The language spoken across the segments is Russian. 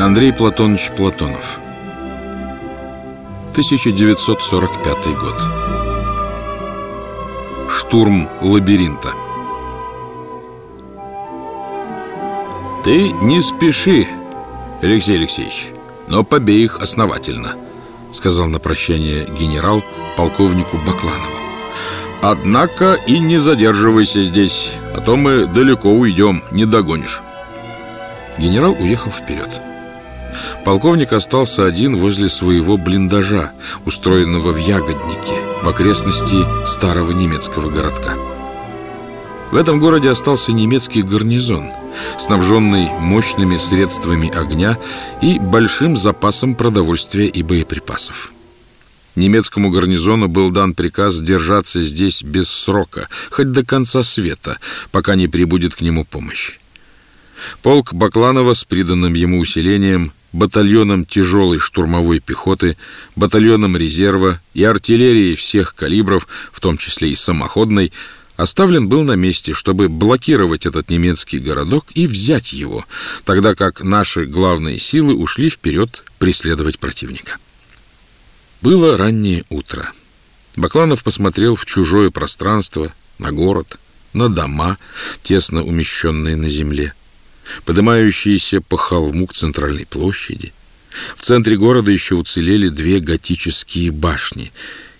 Андрей Платонович Платонов. 1945 год. Штурм лабиринта. Ты не спеши, Алексей Алексеевич Но побей их основательно Сказал на прощание генерал полковнику Бакланову. Однако и не задерживайся здесь А то мы далеко уйдем, не догонишь. Генерал уехал вперед Полковник остался один возле своего блиндажа, устроенного в Ягоднике, в окрестности старого немецкого городка. В этом городе остался немецкий гарнизон, снабженный мощными средствами огня и большим запасом продовольствия и боеприпасов. Немецкому гарнизону был дан приказ держаться здесь без срока, хоть до конца света, пока не прибудет к нему помощь. Полк Бакланова с приданным ему усилением батальоном тяжелой штурмовой пехоты, батальоном резерва и артиллерии всех калибров, в том числе и самоходной, оставлен был на месте, чтобы блокировать этот немецкий городок и взять его, тогда как наши главные силы ушли вперед преследовать противника. Было раннее утро. Бакланов посмотрел в чужое пространство, на город, на дома, тесно умещенные на земле поднимающиеся по холму к центральной площади. В центре города еще уцелели две готические башни,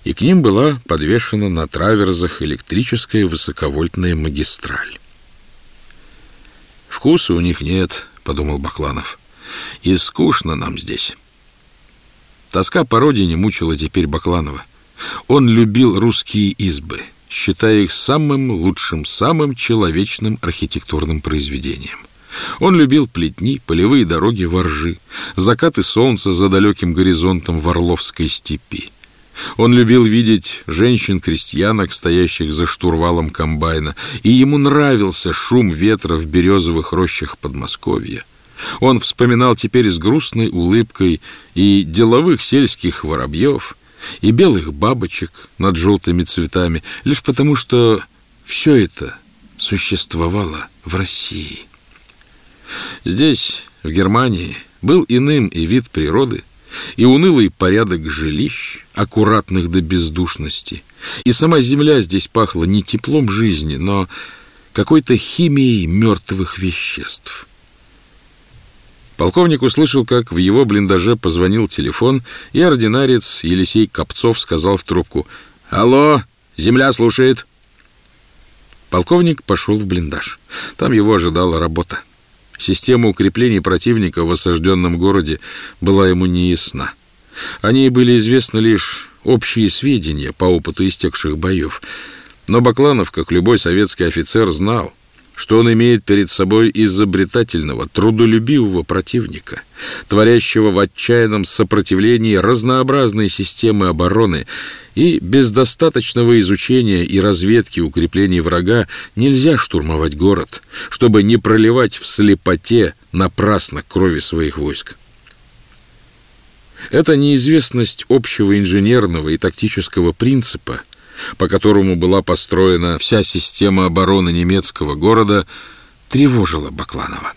и к ним была подвешена на траверзах электрическая высоковольтная магистраль. «Вкуса у них нет», — подумал Бакланов, — «и скучно нам здесь». Тоска по родине мучила теперь Бакланова. Он любил русские избы, считая их самым лучшим, самым человечным архитектурным произведением. Он любил плетни, полевые дороги воржи, закаты солнца за далеким горизонтом в Орловской степи. Он любил видеть женщин-крестьянок, стоящих за штурвалом комбайна, и ему нравился шум ветра в березовых рощах Подмосковья. Он вспоминал теперь с грустной улыбкой и деловых сельских воробьев, и белых бабочек над желтыми цветами, лишь потому что все это существовало в России. Здесь, в Германии, был иным и вид природы, и унылый порядок жилищ, аккуратных до бездушности. И сама земля здесь пахла не теплом жизни, но какой-то химией мертвых веществ. Полковник услышал, как в его блиндаже позвонил телефон, и ординарец Елисей Копцов сказал в трубку «Алло, земля слушает». Полковник пошел в блиндаж. Там его ожидала работа. Система укреплений противника в осажденном городе была ему неясна. О ней были известны лишь общие сведения по опыту истекших боев. Но Бакланов, как любой советский офицер, знал, что он имеет перед собой изобретательного, трудолюбивого противника, творящего в отчаянном сопротивлении разнообразные системы обороны, и без достаточного изучения и разведки укреплений врага нельзя штурмовать город, чтобы не проливать в слепоте напрасно крови своих войск. Эта неизвестность общего инженерного и тактического принципа – по которому была построена вся система обороны немецкого города, тревожила Бакланова.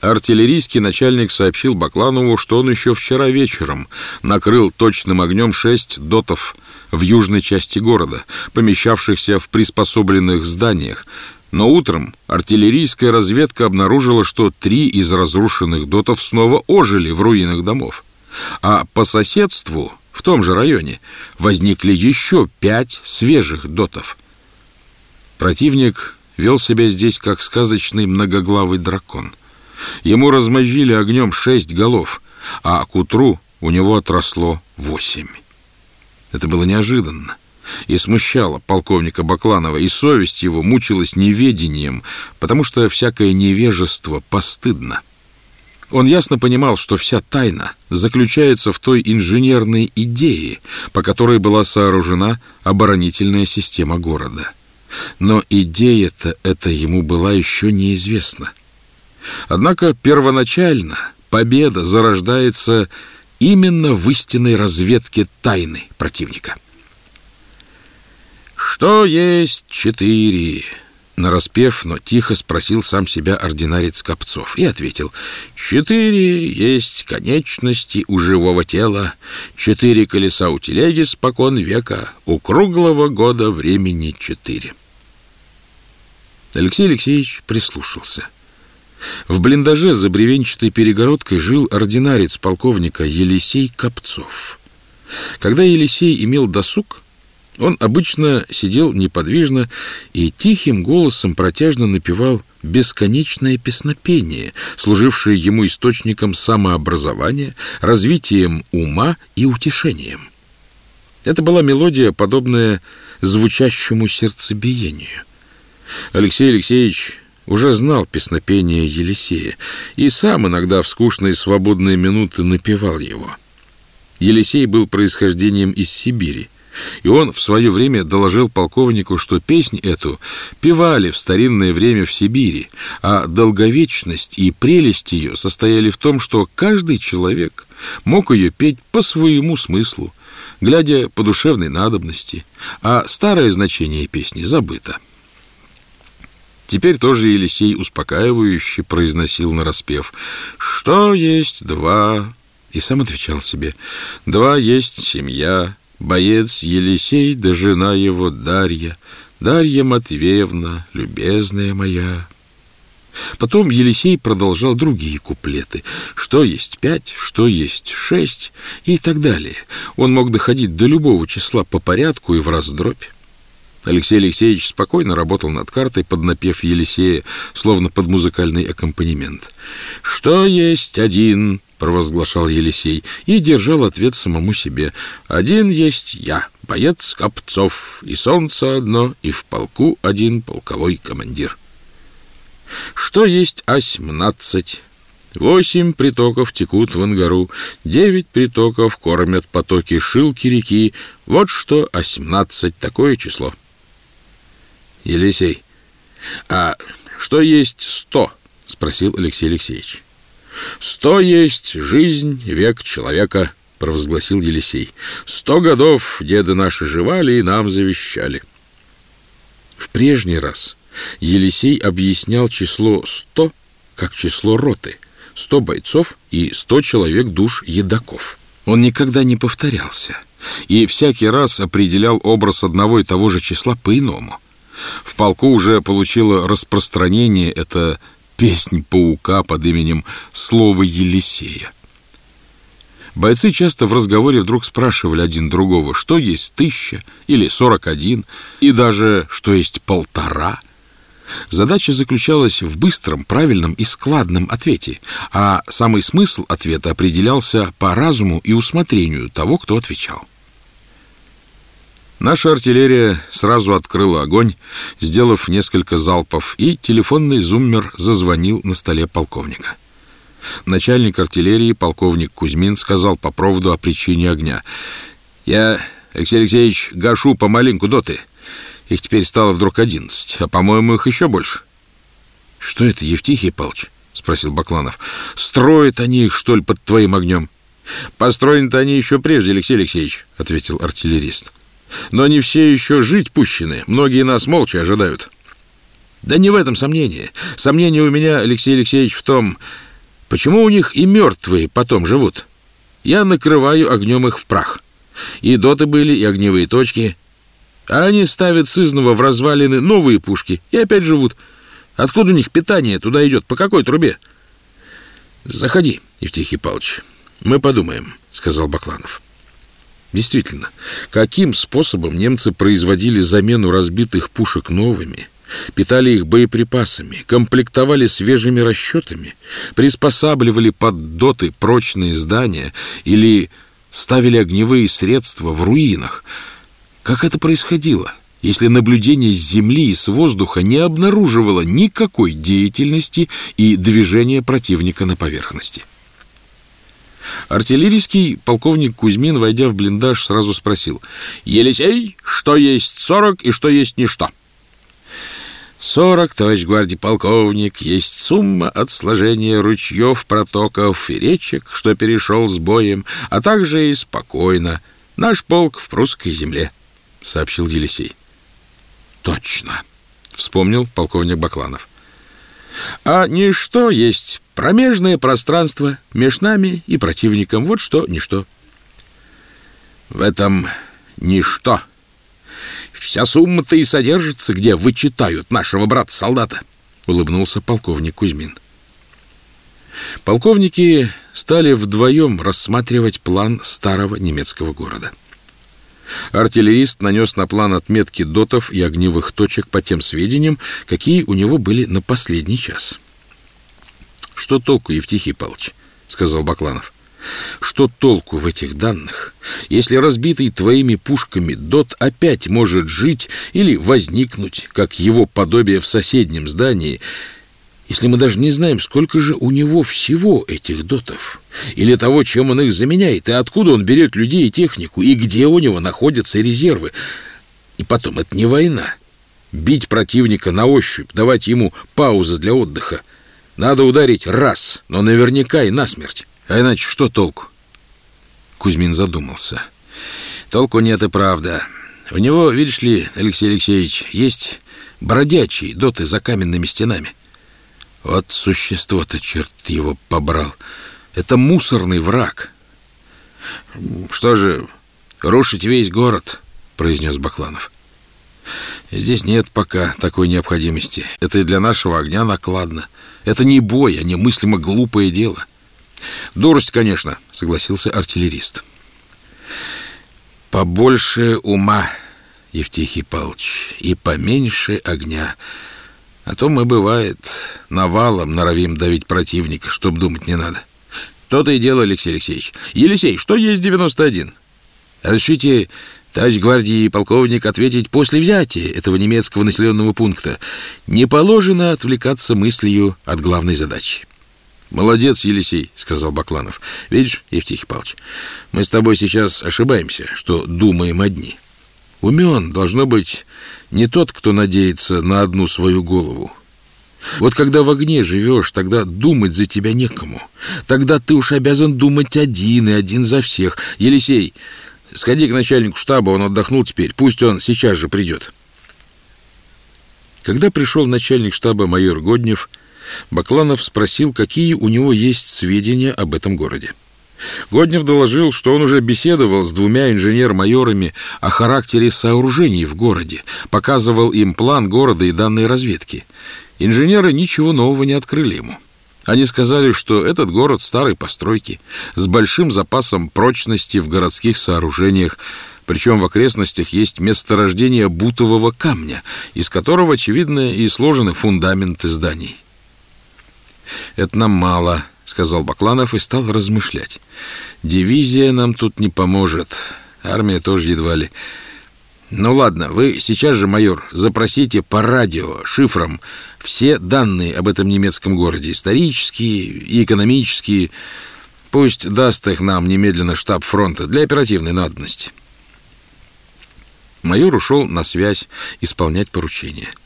Артиллерийский начальник сообщил Бакланову, что он еще вчера вечером накрыл точным огнем шесть дотов в южной части города, помещавшихся в приспособленных зданиях, но утром артиллерийская разведка обнаружила, что три из разрушенных дотов снова ожили в руинах домов. А по соседству в том же районе возникли еще пять свежих дотов. Противник вел себя здесь как сказочный многоглавый дракон. Ему размозжили огнем шесть голов, а к утру у него отросло восемь. Это было неожиданно и смущало полковника Бакланова, и совесть его мучилась неведением, потому что всякое невежество постыдно. Он ясно понимал, что вся тайна заключается в той инженерной идее, по которой была сооружена оборонительная система города. Но идея-то эта ему была еще неизвестна. Однако первоначально победа зарождается именно в истинной разведке тайны противника. Что есть четыре? Нараспев, но тихо спросил сам себя ординарец Копцов и ответил «Четыре есть конечности у живого тела, четыре колеса у телеги спокон века, у круглого года времени четыре». Алексей Алексеевич прислушался. В блиндаже за бревенчатой перегородкой жил ординарец полковника Елисей Копцов. Когда Елисей имел досуг, он обычно сидел неподвижно и тихим голосом протяжно напевал бесконечное песнопение, служившее ему источником самообразования, развитием ума и утешением. Это была мелодия, подобная звучащему сердцебиению. Алексей Алексеевич уже знал песнопение Елисея и сам иногда в скучные свободные минуты напевал его. Елисей был происхождением из Сибири, и он в свое время доложил полковнику, что песнь эту певали в старинное время в Сибири, а долговечность и прелесть ее состояли в том, что каждый человек мог ее петь по своему смыслу, глядя по душевной надобности, а старое значение песни забыто. Теперь тоже Елисей успокаивающе произносил нараспев «Что есть два?» И сам отвечал себе «Два есть семья, боец Елисей да жена его Дарья, Дарья Матвеевна, любезная моя». Потом Елисей продолжал другие куплеты. Что есть пять, что есть шесть и так далее. Он мог доходить до любого числа по порядку и в раздробь. Алексей Алексеевич спокойно работал над картой, поднапев Елисея, словно под музыкальный аккомпанемент. «Что есть один?» — провозглашал Елисей и держал ответ самому себе. «Один есть я, боец Копцов, и солнце одно, и в полку один полковой командир». «Что есть осьмнадцать?» Восемь притоков текут в Ангару, девять притоков кормят потоки шилки реки. Вот что осьмнадцать, такое число. Елисей, а что есть сто? Спросил Алексей Алексеевич. Сто есть жизнь, век человека, провозгласил Елисей. Сто годов деды наши жевали и нам завещали. В прежний раз Елисей объяснял число сто как число роты, сто бойцов и сто человек душ едоков. Он никогда не повторялся и всякий раз определял образ одного и того же числа по-иному. В полку уже получила распространение эта песнь паука под именем Слово Елисея. Бойцы часто в разговоре вдруг спрашивали один другого, что есть тысяча или сорок один, и даже что есть полтора. Задача заключалась в быстром, правильном и складном ответе, а самый смысл ответа определялся по разуму и усмотрению того, кто отвечал. Наша артиллерия сразу открыла огонь, сделав несколько залпов, и телефонный зуммер зазвонил на столе полковника. Начальник артиллерии, полковник Кузьмин, сказал по проводу о причине огня. «Я, Алексей Алексеевич, гашу помаленьку доты. Их теперь стало вдруг одиннадцать, а, по-моему, их еще больше». «Что это, Евтихий Павлович?» — спросил Бакланов. «Строят они их, что ли, под твоим огнем?» «Построены-то они еще прежде, Алексей Алексеевич», — ответил артиллерист. Но они все еще жить пущены. Многие нас молча ожидают. Да не в этом сомнение. Сомнение у меня, Алексей Алексеевич, в том, почему у них и мертвые потом живут. Я накрываю огнем их в прах. И доты были, и огневые точки. А они ставят сызново в развалины новые пушки и опять живут. Откуда у них питание туда идет? По какой трубе? Заходи, Евтихий Павлович. Мы подумаем, сказал Бакланов. Действительно, каким способом немцы производили замену разбитых пушек новыми, питали их боеприпасами, комплектовали свежими расчетами, приспосабливали под доты прочные здания или ставили огневые средства в руинах? Как это происходило, если наблюдение с земли и с воздуха не обнаруживало никакой деятельности и движения противника на поверхности? Артиллерийский полковник Кузьмин, войдя в блиндаж, сразу спросил. «Елисей, что есть сорок и что есть ничто?» «Сорок, товарищ гвардии полковник, есть сумма от сложения ручьев, протоков и речек, что перешел с боем, а также и спокойно. Наш полк в прусской земле», — сообщил Елисей. «Точно», Вспомнил полковник Бакланов. А ничто есть промежное пространство между нами и противником. Вот что ничто. В этом ничто. Вся сумма-то и содержится, где вычитают нашего брата-солдата, улыбнулся полковник Кузьмин. Полковники стали вдвоем рассматривать план старого немецкого города. Артиллерист нанес на план отметки дотов и огневых точек по тем сведениям, какие у него были на последний час. «Что толку, Евтихий Павлович?» — сказал Бакланов. «Что толку в этих данных, если разбитый твоими пушками дот опять может жить или возникнуть, как его подобие в соседнем здании, если мы даже не знаем, сколько же у него всего этих дотов, или того, чем он их заменяет, и откуда он берет людей и технику, и где у него находятся резервы. И потом, это не война. Бить противника на ощупь, давать ему паузы для отдыха. Надо ударить раз, но наверняка и насмерть. А иначе что толку? Кузьмин задумался. Толку нет и правда. У него, видишь ли, Алексей Алексеевич, есть бродячие доты за каменными стенами — вот существо-то, черт его побрал. Это мусорный враг. Что же, рушить весь город, произнес Бакланов. Здесь нет пока такой необходимости. Это и для нашего огня накладно. Это не бой, а немыслимо глупое дело. Дурость, конечно, согласился артиллерист. Побольше ума, Евтихий Павлович, и поменьше огня — а то мы, бывает, навалом норовим давить противника, чтоб думать не надо. То-то и дело, Алексей Алексеевич. Елисей, что есть 91? Разрешите, товарищ гвардии полковник, ответить после взятия этого немецкого населенного пункта. Не положено отвлекаться мыслью от главной задачи. «Молодец, Елисей», — сказал Бакланов. «Видишь, Евтихий Павлович, мы с тобой сейчас ошибаемся, что думаем одни». Умен должно быть не тот, кто надеется на одну свою голову. Вот когда в огне живешь, тогда думать за тебя некому. Тогда ты уж обязан думать один и один за всех. Елисей, сходи к начальнику штаба, он отдохнул теперь. Пусть он сейчас же придет. Когда пришел начальник штаба майор Годнев, Бакланов спросил, какие у него есть сведения об этом городе. Годнев доложил, что он уже беседовал с двумя инженер-майорами о характере сооружений в городе, показывал им план города и данные разведки. Инженеры ничего нового не открыли ему. Они сказали, что этот город старой постройки, с большим запасом прочности в городских сооружениях, причем в окрестностях есть месторождение бутового камня, из которого, очевидно, и сложены фундаменты зданий. «Это нам мало», — сказал Бакланов и стал размышлять. «Дивизия нам тут не поможет. Армия тоже едва ли. Ну ладно, вы сейчас же, майор, запросите по радио, шифром, все данные об этом немецком городе, исторические и экономические. Пусть даст их нам немедленно штаб фронта для оперативной надобности». Майор ушел на связь исполнять поручение. —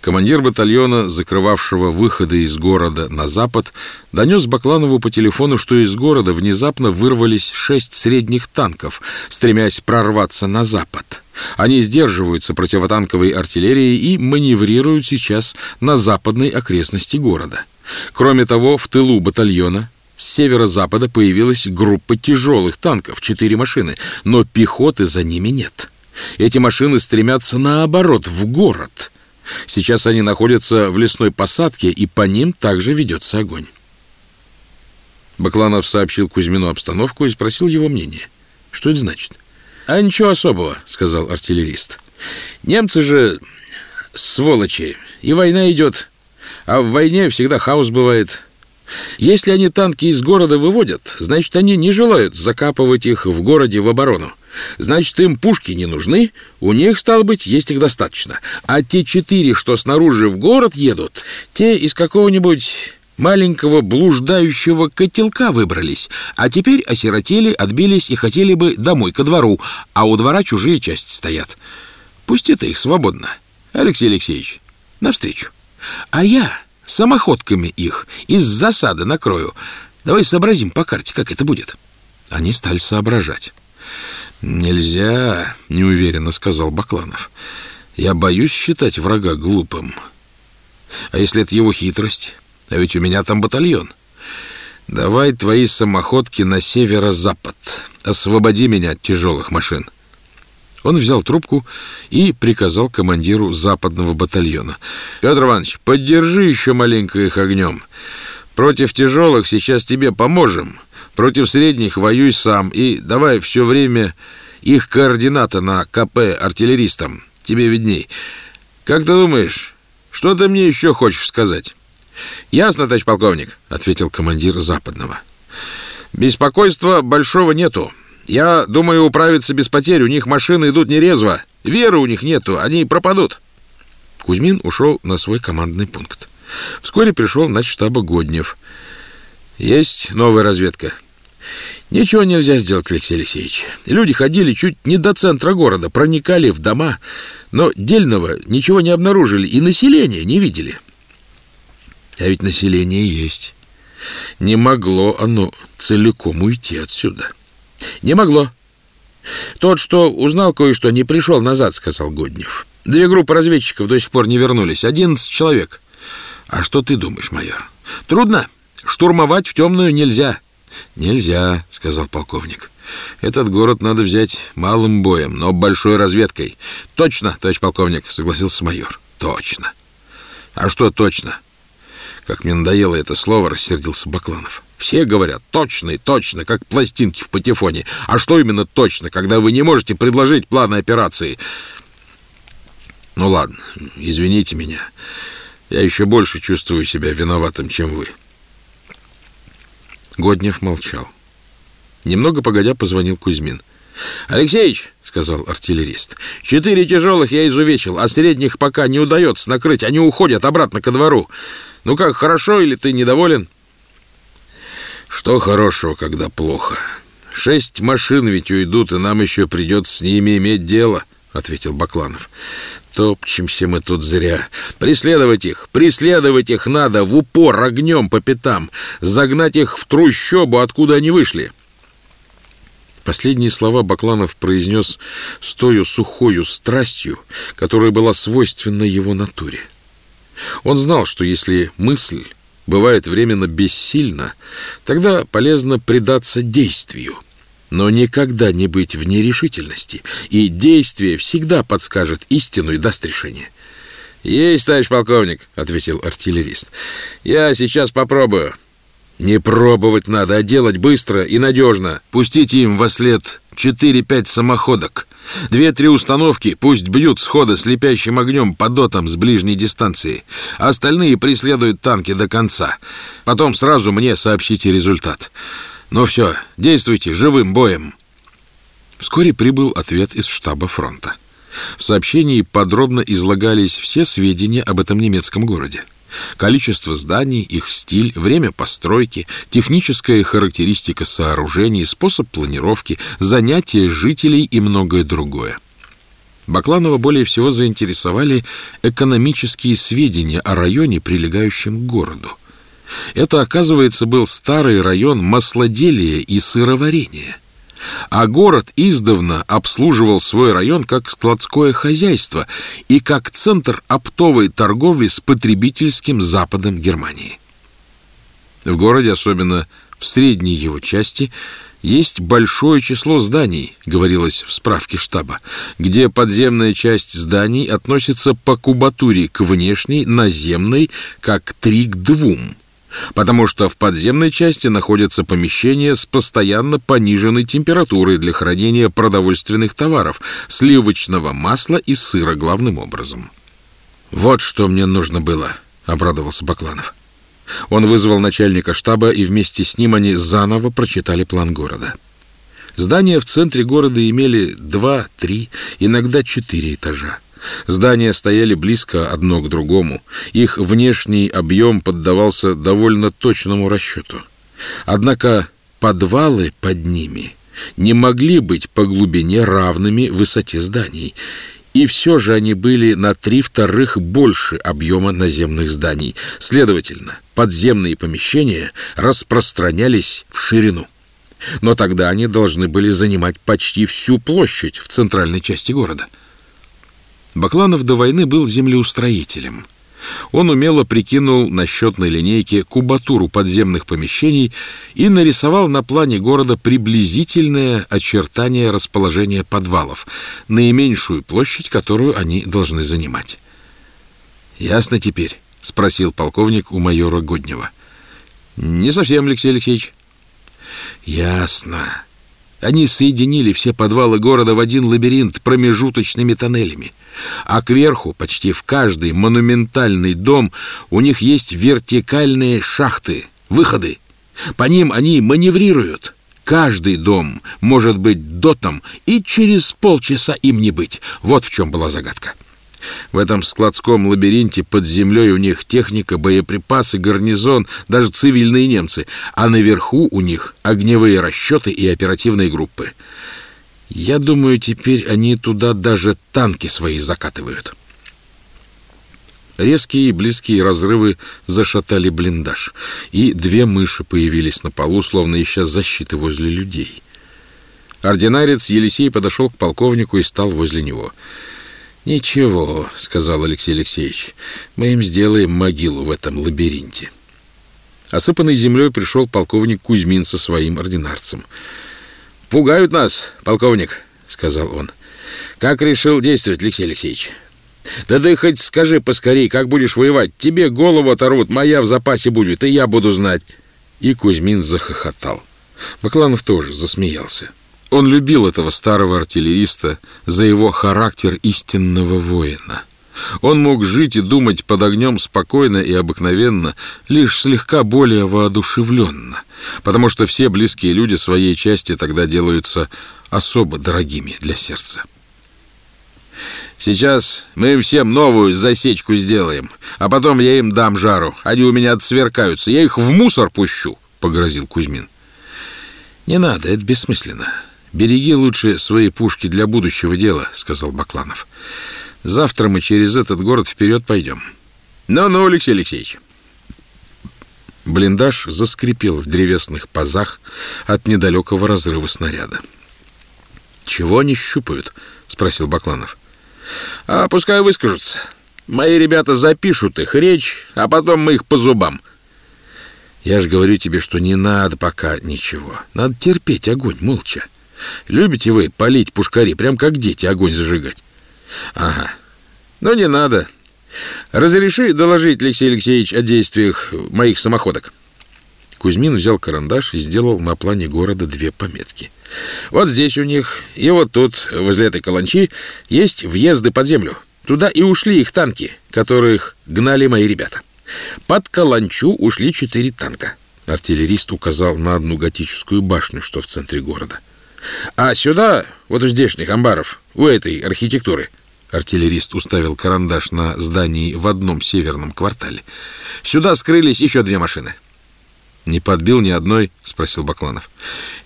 Командир батальона, закрывавшего выходы из города на запад, донес Бакланову по телефону, что из города внезапно вырвались шесть средних танков, стремясь прорваться на запад. Они сдерживаются противотанковой артиллерией и маневрируют сейчас на западной окрестности города. Кроме того, в тылу батальона с северо-запада появилась группа тяжелых танков, четыре машины, но пехоты за ними нет. Эти машины стремятся наоборот, в город — Сейчас они находятся в лесной посадке, и по ним также ведется огонь. Бакланов сообщил Кузьмину обстановку и спросил его мнение. Что это значит? «А ничего особого», — сказал артиллерист. «Немцы же сволочи, и война идет, а в войне всегда хаос бывает. Если они танки из города выводят, значит, они не желают закапывать их в городе в оборону. Значит, им пушки не нужны, у них, стало быть, есть их достаточно. А те четыре, что снаружи в город едут, те из какого-нибудь маленького блуждающего котелка выбрались, а теперь осиротели, отбились и хотели бы домой, ко двору, а у двора чужие части стоят. Пусть это их свободно. Алексей Алексеевич, навстречу. А я самоходками их из засады накрою. Давай сообразим по карте, как это будет. Они стали соображать. «Нельзя», — неуверенно сказал Бакланов. Я боюсь считать врага глупым. А если это его хитрость? А ведь у меня там батальон. Давай твои самоходки на северо-запад. Освободи меня от тяжелых машин. Он взял трубку и приказал командиру западного батальона. «Петр Иванович, поддержи еще маленько их огнем. Против тяжелых сейчас тебе поможем. Против средних воюй сам. И давай все время их координаты на КП артиллеристам. Тебе видней. Как ты думаешь, что ты мне еще хочешь сказать?» «Ясно, товарищ полковник», — ответил командир западного. «Беспокойства большого нету. Я думаю управиться без потерь. У них машины идут нерезво. Веры у них нету, они пропадут. Кузьмин ушел на свой командный пункт. Вскоре пришел на штаба Годнев. Есть новая разведка. Ничего нельзя сделать, Алексей Алексеевич. Люди ходили чуть не до центра города, проникали в дома, но дельного ничего не обнаружили и населения не видели. А ведь население есть. Не могло оно целиком уйти отсюда. — не могло. Тот, что узнал кое-что, не пришел назад, сказал Годнев. Две группы разведчиков до сих пор не вернулись. Одиннадцать человек. А что ты думаешь, майор? Трудно. Штурмовать в темную нельзя. Нельзя, сказал полковник. Этот город надо взять малым боем, но большой разведкой. Точно, товарищ полковник, согласился майор. Точно. А что точно? Как мне надоело это слово, рассердился Бакланов. Все говорят точно и точно, как пластинки в патефоне. А что именно точно, когда вы не можете предложить планы операции? Ну ладно, извините меня. Я еще больше чувствую себя виноватым, чем вы. Годнев молчал. Немного погодя позвонил Кузьмин. «Алексеич», — сказал артиллерист, — «четыре тяжелых я изувечил, а средних пока не удается накрыть. Они уходят обратно ко двору. Ну как, хорошо или ты недоволен?» Что хорошего, когда плохо? Шесть машин ведь уйдут, и нам еще придется с ними иметь дело, — ответил Бакланов. Топчемся мы тут зря. Преследовать их, преследовать их надо в упор огнем по пятам, загнать их в трущобу, откуда они вышли. Последние слова Бакланов произнес с тою сухою страстью, которая была свойственна его натуре. Он знал, что если мысль бывает временно бессильна, тогда полезно предаться действию, но никогда не быть в нерешительности, и действие всегда подскажет истину и даст решение. «Есть, товарищ полковник», — ответил артиллерист. «Я сейчас попробую». «Не пробовать надо, а делать быстро и надежно. Пустите им во след четыре-пять самоходок». Две-три установки пусть бьют схода слепящим огнем по дотам с ближней дистанции. Остальные преследуют танки до конца. Потом сразу мне сообщите результат. Ну все, действуйте живым боем. Вскоре прибыл ответ из штаба фронта. В сообщении подробно излагались все сведения об этом немецком городе. Количество зданий, их стиль, время постройки, техническая характеристика сооружений, способ планировки, занятия жителей и многое другое. Бакланова более всего заинтересовали экономические сведения о районе, прилегающем к городу. Это, оказывается, был старый район маслоделия и сыроварения – а город издавна обслуживал свой район как складское хозяйство и как центр оптовой торговли с потребительским западом Германии. В городе, особенно в средней его части, есть большое число зданий, говорилось в справке штаба, где подземная часть зданий относится по кубатуре к внешней, наземной, как три к двум – потому что в подземной части находятся помещения с постоянно пониженной температурой для хранения продовольственных товаров, сливочного масла и сыра главным образом. «Вот что мне нужно было», — обрадовался Бакланов. Он вызвал начальника штаба, и вместе с ним они заново прочитали план города. Здания в центре города имели два, три, иногда четыре этажа. Здания стояли близко одно к другому. Их внешний объем поддавался довольно точному расчету. Однако подвалы под ними не могли быть по глубине равными высоте зданий, и все же они были на три вторых больше объема наземных зданий. Следовательно, подземные помещения распространялись в ширину. Но тогда они должны были занимать почти всю площадь в центральной части города – Бакланов до войны был землеустроителем. Он умело прикинул на счетной линейке кубатуру подземных помещений и нарисовал на плане города приблизительное очертание расположения подвалов, наименьшую площадь, которую они должны занимать. «Ясно теперь?» — спросил полковник у майора Годнева. «Не совсем, Алексей Алексеевич». «Ясно. Они соединили все подвалы города в один лабиринт промежуточными тоннелями. А кверху, почти в каждый монументальный дом, у них есть вертикальные шахты, выходы. По ним они маневрируют. Каждый дом может быть дотом, и через полчаса им не быть. Вот в чем была загадка. В этом складском лабиринте под землей у них техника, боеприпасы, гарнизон, даже цивильные немцы, а наверху у них огневые расчеты и оперативные группы. Я думаю, теперь они туда даже танки свои закатывают. Резкие и близкие разрывы зашатали блиндаж, и две мыши появились на полу, словно ища защиты возле людей. Ординарец Елисей подошел к полковнику и стал возле него — «Ничего», — сказал Алексей Алексеевич, — «мы им сделаем могилу в этом лабиринте». Осыпанный землей пришел полковник Кузьмин со своим ординарцем. «Пугают нас, полковник», — сказал он. «Как решил действовать, Алексей Алексеевич?» «Да ты хоть скажи поскорей, как будешь воевать. Тебе голову оторвут, моя в запасе будет, и я буду знать». И Кузьмин захохотал. Бакланов тоже засмеялся. Он любил этого старого артиллериста за его характер истинного воина. Он мог жить и думать под огнем спокойно и обыкновенно, лишь слегка более воодушевленно, потому что все близкие люди своей части тогда делаются особо дорогими для сердца. Сейчас мы всем новую засечку сделаем, а потом я им дам жару. Они у меня отсверкаются. Я их в мусор пущу, — погрозил Кузьмин. Не надо, это бессмысленно. «Береги лучше свои пушки для будущего дела», — сказал Бакланов. «Завтра мы через этот город вперед пойдем». «Ну-ну, Алексей Алексеевич». Блиндаж заскрипел в древесных пазах от недалекого разрыва снаряда. «Чего они щупают?» — спросил Бакланов. «А пускай выскажутся. Мои ребята запишут их речь, а потом мы их по зубам». «Я же говорю тебе, что не надо пока ничего. Надо терпеть огонь молча. Любите вы полить пушкари, прям как дети, огонь зажигать? Ага. Ну, не надо. Разреши доложить, Алексей Алексеевич, о действиях моих самоходок. Кузьмин взял карандаш и сделал на плане города две пометки. Вот здесь у них, и вот тут, возле этой каланчи, есть въезды под землю. Туда и ушли их танки, которых гнали мои ребята. Под каланчу ушли четыре танка. Артиллерист указал на одну готическую башню, что в центре города. — а сюда, вот у здешних амбаров, у этой архитектуры, артиллерист уставил карандаш на здании в одном северном квартале, сюда скрылись еще две машины. «Не подбил ни одной?» — спросил Бакланов.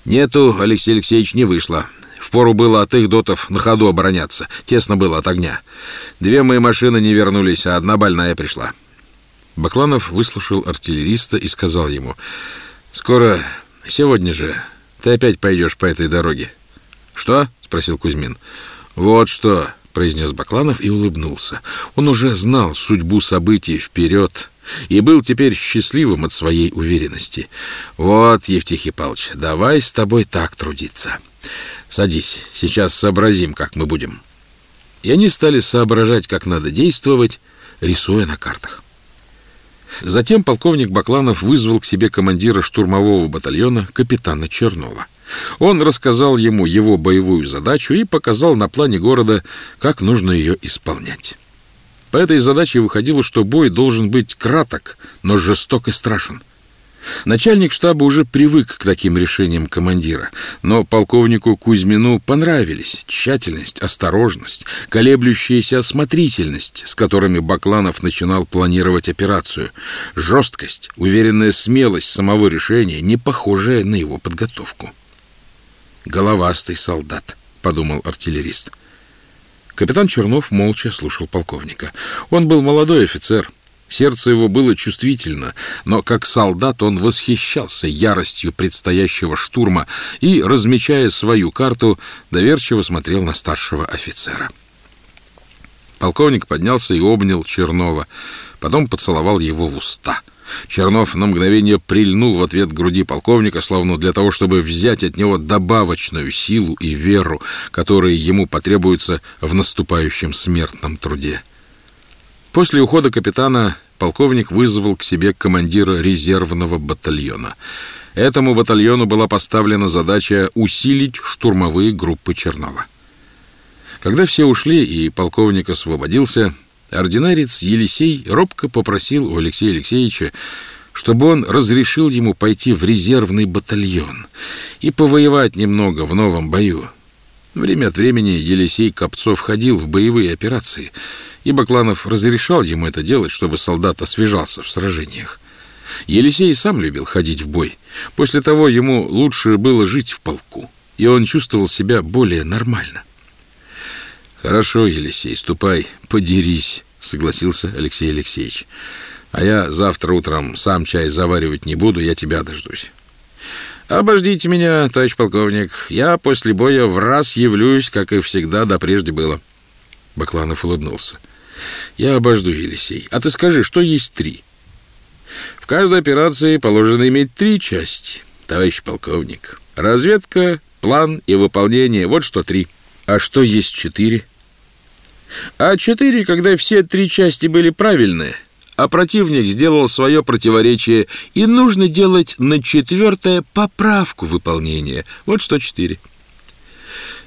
«Нету, Алексей Алексеевич, не вышло. Впору было от их дотов на ходу обороняться. Тесно было от огня. Две мои машины не вернулись, а одна больная пришла». Бакланов выслушал артиллериста и сказал ему, «Скоро, сегодня же, ты опять пойдешь по этой дороге. Что? спросил Кузьмин. Вот что, произнес Бакланов и улыбнулся. Он уже знал судьбу событий вперед и был теперь счастливым от своей уверенности. Вот, Евтихий Павлович, давай с тобой так трудиться. Садись, сейчас сообразим, как мы будем. И они стали соображать, как надо действовать, рисуя на картах. Затем полковник Бакланов вызвал к себе командира штурмового батальона капитана Чернова. Он рассказал ему его боевую задачу и показал на плане города, как нужно ее исполнять. По этой задаче выходило, что бой должен быть краток, но жесток и страшен. Начальник штаба уже привык к таким решениям командира, но полковнику Кузьмину понравились тщательность, осторожность, колеблющаяся осмотрительность, с которыми Бакланов начинал планировать операцию, жесткость, уверенная смелость самого решения, не похожая на его подготовку. «Головастый солдат», — подумал артиллерист. Капитан Чернов молча слушал полковника. Он был молодой офицер — Сердце его было чувствительно, но как солдат он восхищался яростью предстоящего штурма и, размечая свою карту, доверчиво смотрел на старшего офицера. Полковник поднялся и обнял Чернова, потом поцеловал его в уста. Чернов на мгновение прильнул в ответ к груди полковника, словно для того, чтобы взять от него добавочную силу и веру, которые ему потребуются в наступающем смертном труде. После ухода капитана полковник вызвал к себе командира резервного батальона. Этому батальону была поставлена задача усилить штурмовые группы Чернова. Когда все ушли и полковник освободился, ординарец Елисей робко попросил у Алексея Алексеевича, чтобы он разрешил ему пойти в резервный батальон и повоевать немного в новом бою. Время от времени Елисей Копцов ходил в боевые операции, и Бакланов разрешал ему это делать, чтобы солдат освежался в сражениях. Елисей сам любил ходить в бой. После того ему лучше было жить в полку, и он чувствовал себя более нормально. «Хорошо, Елисей, ступай, подерись», — согласился Алексей Алексеевич. «А я завтра утром сам чай заваривать не буду, я тебя дождусь». «Обождите меня, товарищ полковник. Я после боя в раз явлюсь, как и всегда, да прежде было». Бакланов улыбнулся. «Я обожду, Елисей. А ты скажи, что есть три?» «В каждой операции положено иметь три части, товарищ полковник. Разведка, план и выполнение. Вот что три». А что есть четыре? А четыре, когда все три части были правильные, а противник сделал свое противоречие, и нужно делать на четвертое поправку выполнения. Вот что четыре.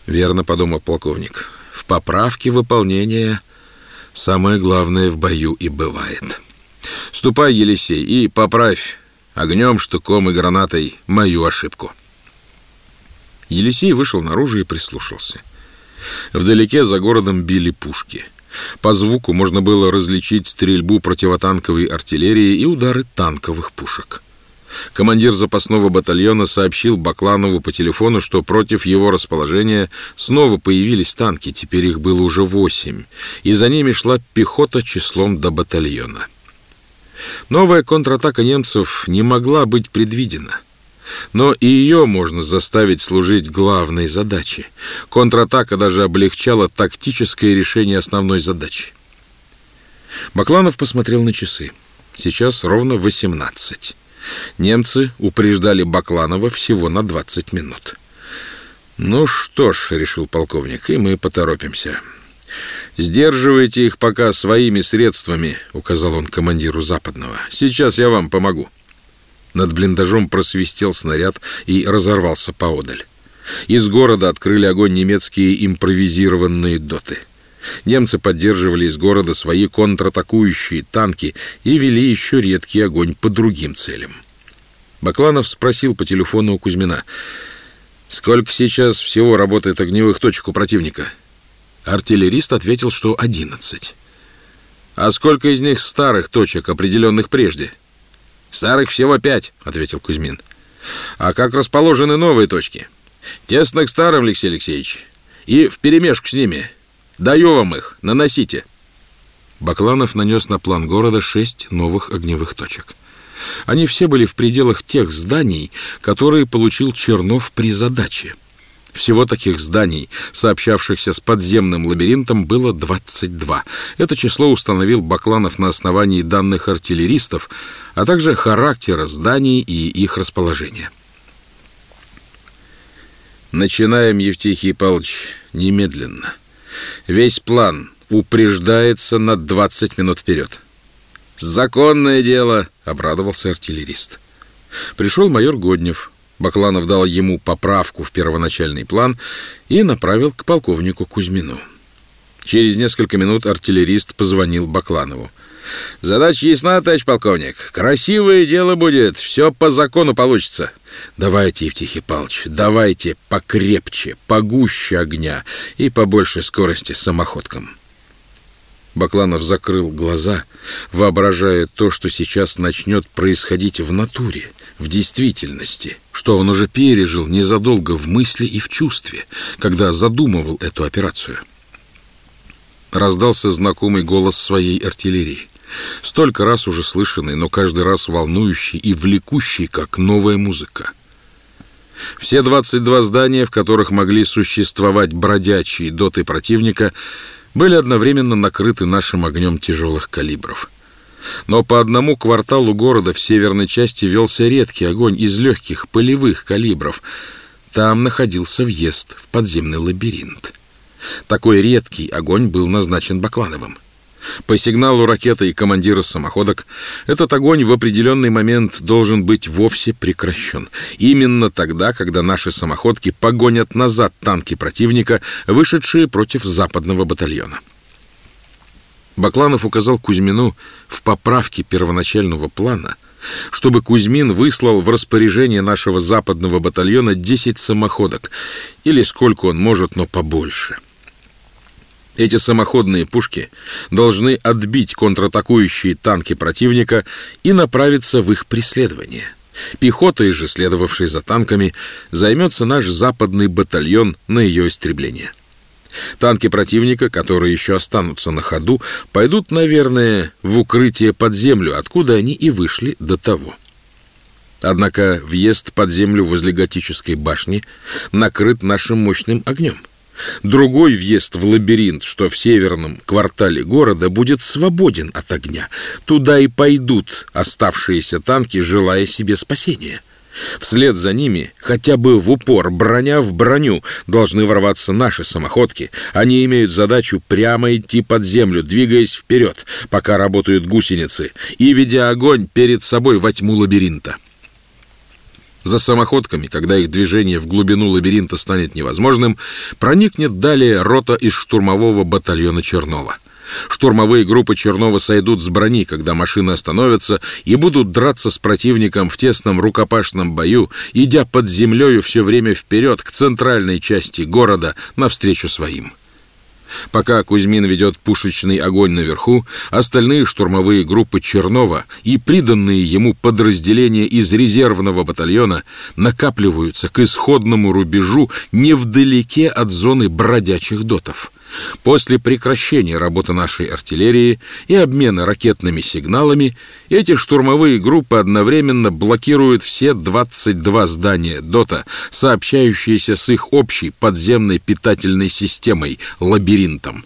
Верно подумал полковник. В поправке выполнения самое главное в бою и бывает. Ступай, Елисей, и поправь огнем, штуком и гранатой мою ошибку. Елисей вышел наружу и прислушался. Вдалеке за городом били пушки. По звуку можно было различить стрельбу противотанковой артиллерии и удары танковых пушек. Командир запасного батальона сообщил Бакланову по телефону, что против его расположения снова появились танки, теперь их было уже восемь, и за ними шла пехота числом до батальона. Новая контратака немцев не могла быть предвидена — но и ее можно заставить служить главной задаче. Контратака даже облегчала тактическое решение основной задачи. Бакланов посмотрел на часы. Сейчас ровно 18. Немцы упреждали Бакланова всего на 20 минут. «Ну что ж», — решил полковник, — «и мы поторопимся». «Сдерживайте их пока своими средствами», — указал он командиру Западного. «Сейчас я вам помогу». Над блиндажом просвистел снаряд и разорвался поодаль. Из города открыли огонь немецкие импровизированные доты. Немцы поддерживали из города свои контратакующие танки и вели еще редкий огонь по другим целям. Бакланов спросил по телефону у Кузьмина, «Сколько сейчас всего работает огневых точек у противника?» Артиллерист ответил, что одиннадцать. «А сколько из них старых точек, определенных прежде?» «Старых всего пять», — ответил Кузьмин. «А как расположены новые точки?» «Тесно к старым, Алексей Алексеевич. И вперемешку с ними. Даю вам их, наносите». Бакланов нанес на план города шесть новых огневых точек. Они все были в пределах тех зданий, которые получил Чернов при задаче. Всего таких зданий, сообщавшихся с подземным лабиринтом, было 22. Это число установил Бакланов на основании данных артиллеристов, а также характера зданий и их расположения. Начинаем, Евтихий Павлович, немедленно. Весь план упреждается на 20 минут вперед. «Законное дело!» — обрадовался артиллерист. Пришел майор Годнев, Бакланов дал ему поправку в первоначальный план и направил к полковнику Кузьмину. Через несколько минут артиллерист позвонил Бакланову. «Задача ясна, товарищ полковник. Красивое дело будет, все по закону получится». «Давайте, Евтихий Павлович, давайте покрепче, погуще огня и побольше скорости самоходкам». Бакланов закрыл глаза, воображая то, что сейчас начнет происходить в натуре, в действительности, что он уже пережил незадолго в мысли и в чувстве, когда задумывал эту операцию. Раздался знакомый голос своей артиллерии. Столько раз уже слышанный, но каждый раз волнующий и влекущий, как новая музыка. Все 22 здания, в которых могли существовать бродячие доты противника, были одновременно накрыты нашим огнем тяжелых калибров. Но по одному кварталу города в северной части велся редкий огонь из легких полевых калибров. Там находился въезд в подземный лабиринт. Такой редкий огонь был назначен Баклановым. По сигналу ракеты и командира самоходок этот огонь в определенный момент должен быть вовсе прекращен. Именно тогда, когда наши самоходки погонят назад танки противника, вышедшие против западного батальона. Бакланов указал Кузьмину в поправке первоначального плана, чтобы Кузьмин выслал в распоряжение нашего западного батальона 10 самоходок, или сколько он может, но побольше — эти самоходные пушки должны отбить контратакующие танки противника и направиться в их преследование. Пехотой же, следовавшей за танками, займется наш западный батальон на ее истребление. Танки противника, которые еще останутся на ходу, пойдут, наверное, в укрытие под землю, откуда они и вышли до того. Однако въезд под землю возле готической башни накрыт нашим мощным огнем — Другой въезд в лабиринт, что в северном квартале города, будет свободен от огня. Туда и пойдут оставшиеся танки, желая себе спасения. Вслед за ними, хотя бы в упор, броня в броню, должны ворваться наши самоходки. Они имеют задачу прямо идти под землю, двигаясь вперед, пока работают гусеницы, и ведя огонь перед собой во тьму лабиринта. За самоходками, когда их движение в глубину лабиринта станет невозможным, проникнет далее рота из штурмового батальона Чернова. Штурмовые группы Чернова сойдут с брони, когда машины остановятся, и будут драться с противником в тесном рукопашном бою, идя под землею все время вперед к центральной части города навстречу своим. Пока Кузьмин ведет пушечный огонь наверху, остальные штурмовые группы Чернова и приданные ему подразделения из резервного батальона накапливаются к исходному рубежу невдалеке от зоны бродячих дотов. После прекращения работы нашей артиллерии и обмена ракетными сигналами эти штурмовые группы одновременно блокируют все 22 здания ДОТа, сообщающиеся с их общей подземной питательной системой, лабиринтом.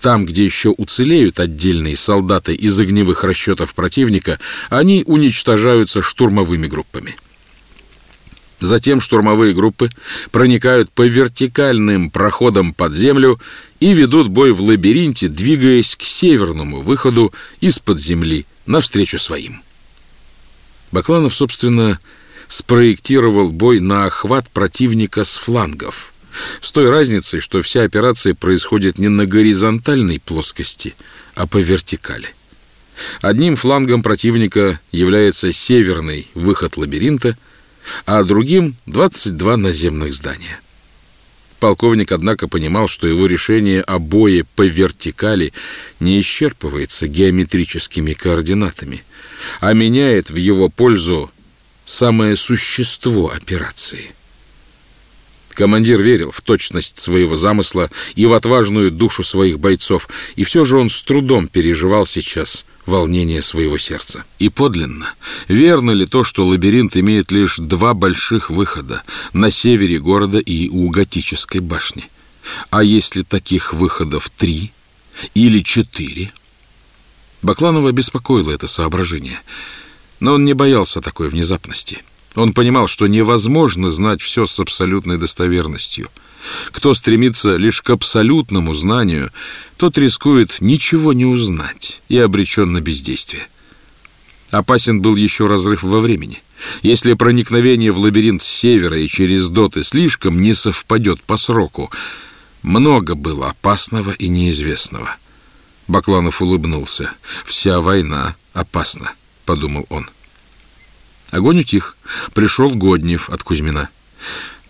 Там, где еще уцелеют отдельные солдаты из огневых расчетов противника, они уничтожаются штурмовыми группами. Затем штурмовые группы проникают по вертикальным проходам под землю и ведут бой в лабиринте, двигаясь к северному выходу из-под земли навстречу своим. Бакланов, собственно, спроектировал бой на охват противника с флангов, с той разницей, что вся операция происходит не на горизонтальной плоскости, а по вертикали. Одним флангом противника является северный выход лабиринта – а другим 22 наземных здания. Полковник, однако, понимал, что его решение о бое по вертикали не исчерпывается геометрическими координатами, а меняет в его пользу самое существо операции. Командир верил в точность своего замысла и в отважную душу своих бойцов, и все же он с трудом переживал сейчас волнение своего сердца. И подлинно, верно ли то, что лабиринт имеет лишь два больших выхода на севере города и у готической башни? А если таких выходов три или четыре? Бакланова беспокоило это соображение, но он не боялся такой внезапности. Он понимал, что невозможно знать все с абсолютной достоверностью. Кто стремится лишь к абсолютному знанию, тот рискует ничего не узнать и обречен на бездействие. Опасен был еще разрыв во времени. Если проникновение в лабиринт с севера и через доты слишком не совпадет по сроку, много было опасного и неизвестного. Бакланов улыбнулся. «Вся война опасна», — подумал он. Огонь утих. Пришел Годнев от Кузьмина.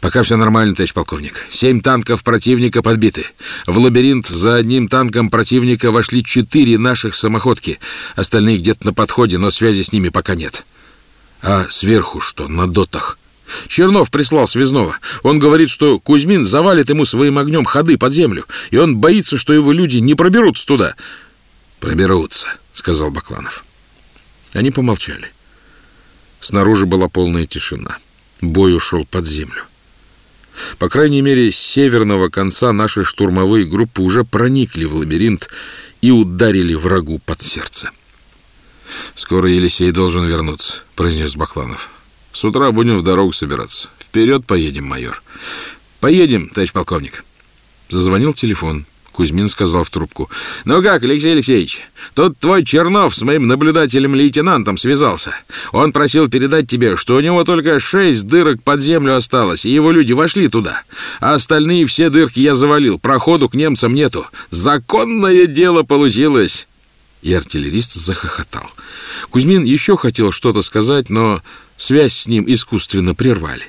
«Пока все нормально, товарищ полковник. Семь танков противника подбиты. В лабиринт за одним танком противника вошли четыре наших самоходки. Остальные где-то на подходе, но связи с ними пока нет. А сверху что, на дотах?» Чернов прислал связного. Он говорит, что Кузьмин завалит ему своим огнем ходы под землю, и он боится, что его люди не проберутся туда. «Проберутся», — сказал Бакланов. Они помолчали. Снаружи была полная тишина. Бой ушел под землю. По крайней мере, с северного конца наши штурмовые группы уже проникли в лабиринт и ударили врагу под сердце. «Скоро Елисей должен вернуться», — произнес Бакланов. «С утра будем в дорогу собираться. Вперед поедем, майор». «Поедем, товарищ полковник». Зазвонил телефон. Кузьмин сказал в трубку. «Ну как, Алексей Алексеевич, тут твой Чернов с моим наблюдателем-лейтенантом связался. Он просил передать тебе, что у него только шесть дырок под землю осталось, и его люди вошли туда. А остальные все дырки я завалил, проходу к немцам нету. Законное дело получилось!» И артиллерист захохотал. Кузьмин еще хотел что-то сказать, но связь с ним искусственно прервали.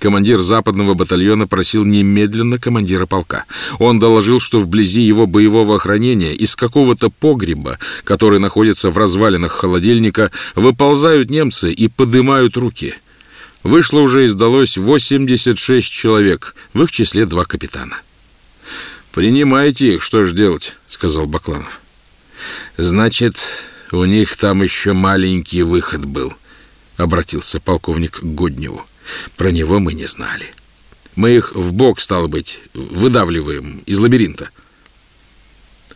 Командир западного батальона просил немедленно командира полка. Он доложил, что вблизи его боевого охранения из какого-то погреба, который находится в развалинах холодильника, выползают немцы и подымают руки. Вышло уже и сдалось 86 человек, в их числе два капитана. «Принимайте их, что ж делать», — сказал Бакланов. «Значит, у них там еще маленький выход был», — обратился полковник к Годневу. Про него мы не знали. Мы их в бок, стало быть, выдавливаем из лабиринта.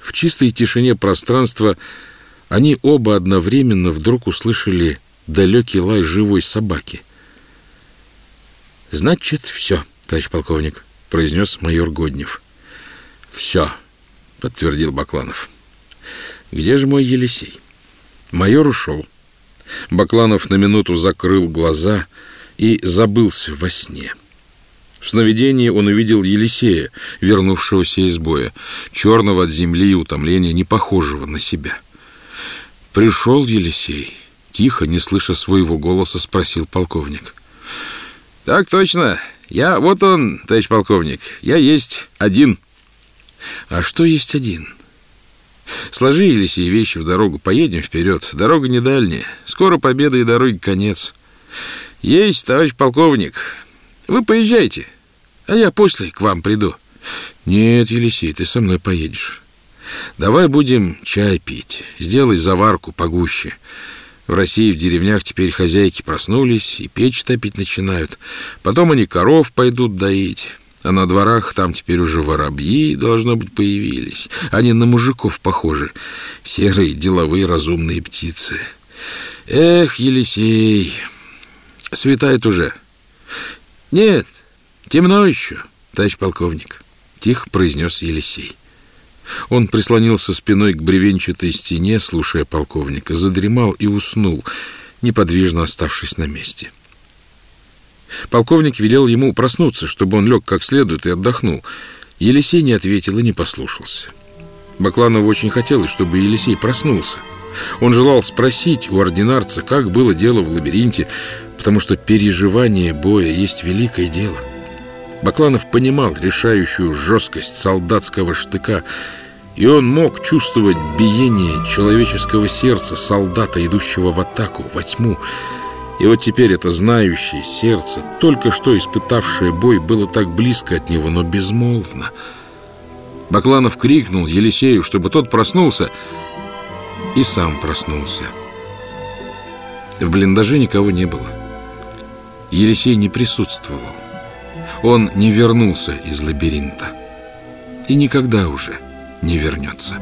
В чистой тишине пространства они оба одновременно вдруг услышали далекий лай живой собаки. «Значит, все, товарищ полковник», — произнес майор Годнев. «Все», — подтвердил Бакланов. «Где же мой Елисей?» Майор ушел. Бакланов на минуту закрыл глаза — и забылся во сне. В сновидении он увидел Елисея, вернувшегося из боя, черного от земли и утомления, не похожего на себя. Пришел Елисей. Тихо, не слыша своего голоса, спросил полковник. «Так точно. Я... Вот он, товарищ полковник. Я есть один». «А что есть один?» «Сложи, Елисей, вещи в дорогу. Поедем вперед. Дорога не дальняя. Скоро победа и дороги конец». «Есть, товарищ полковник. Вы поезжайте, а я после к вам приду». «Нет, Елисей, ты со мной поедешь. Давай будем чай пить. Сделай заварку погуще. В России в деревнях теперь хозяйки проснулись и печь топить начинают. Потом они коров пойдут доить». А на дворах там теперь уже воробьи, должно быть, появились. Они на мужиков похожи. Серые, деловые, разумные птицы. Эх, Елисей, Светает уже. Нет, темно еще, товарищ полковник, тихо произнес Елисей. Он прислонился спиной к бревенчатой стене, слушая полковника, задремал и уснул, неподвижно оставшись на месте. Полковник велел ему проснуться, чтобы он лег как следует и отдохнул. Елисей не ответил и не послушался. Бакланову очень хотелось, чтобы Елисей проснулся. Он желал спросить у ординарца, как было дело в лабиринте, потому что переживание боя есть великое дело. Бакланов понимал решающую жесткость солдатского штыка, и он мог чувствовать биение человеческого сердца солдата, идущего в атаку, во тьму. И вот теперь это знающее сердце, только что испытавшее бой, было так близко от него, но безмолвно. Бакланов крикнул Елисею, чтобы тот проснулся, и сам проснулся. В блиндаже никого не было. Елисей не присутствовал. Он не вернулся из лабиринта. И никогда уже не вернется.